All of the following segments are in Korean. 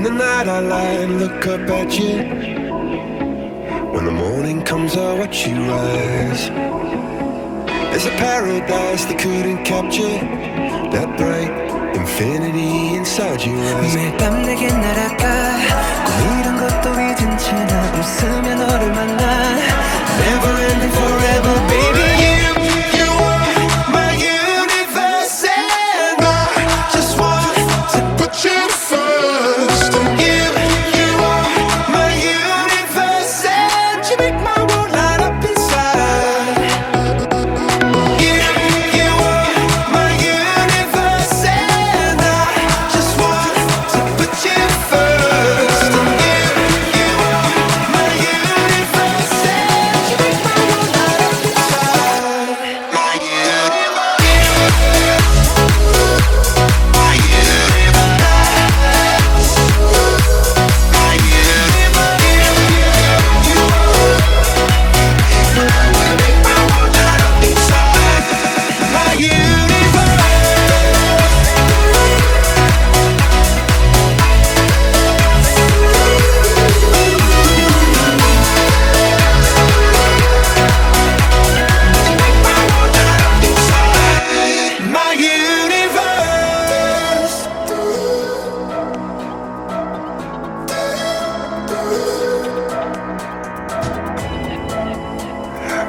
night I lie and look up at you. When the morning comes, I watch you rise. There's a paradise they couldn't capture. That bright infinity inside your eyes. 매일 밤 내게 날아가 꿈 이런 것도 잊은 채 나 웃으며 너를 만나 Never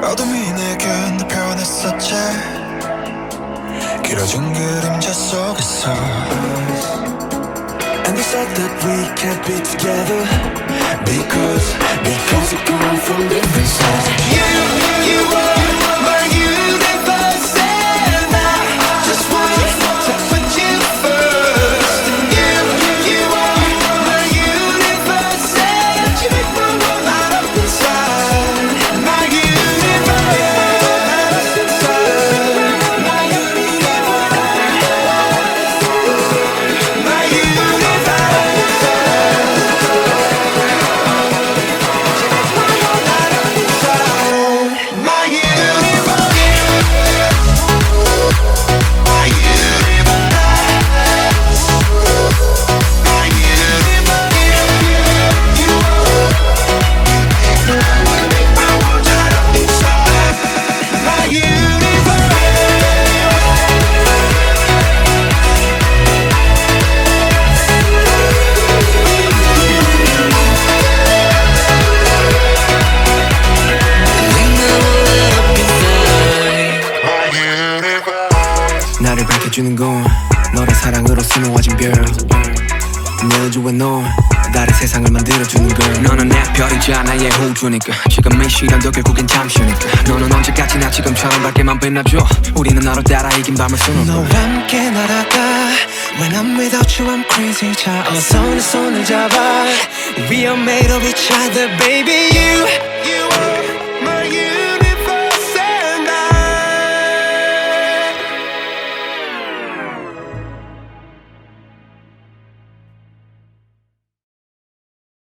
어둠이 내게 너 표현했었지 길어진 그림자 속에서 And they said that we can't be together Because, because we come from different sides You, you are 나를 밝혀주는 건 너의 사랑으로 수놓아진 별. 내 우주에 너 나를 세상을 만들어주는 걸. 너는 내 별이자 나의 호주니까 지금 이 시간도 결국엔 잠시니까. 너는 언제까지나 지금처럼 밝게만 빛나줘. 우리는 너로 따라 이긴 밤을 수놓고 너와 함께 날아가. When I'm without you I'm crazy. 자 어서 내 손을 잡아. We are made of each other baby. You You are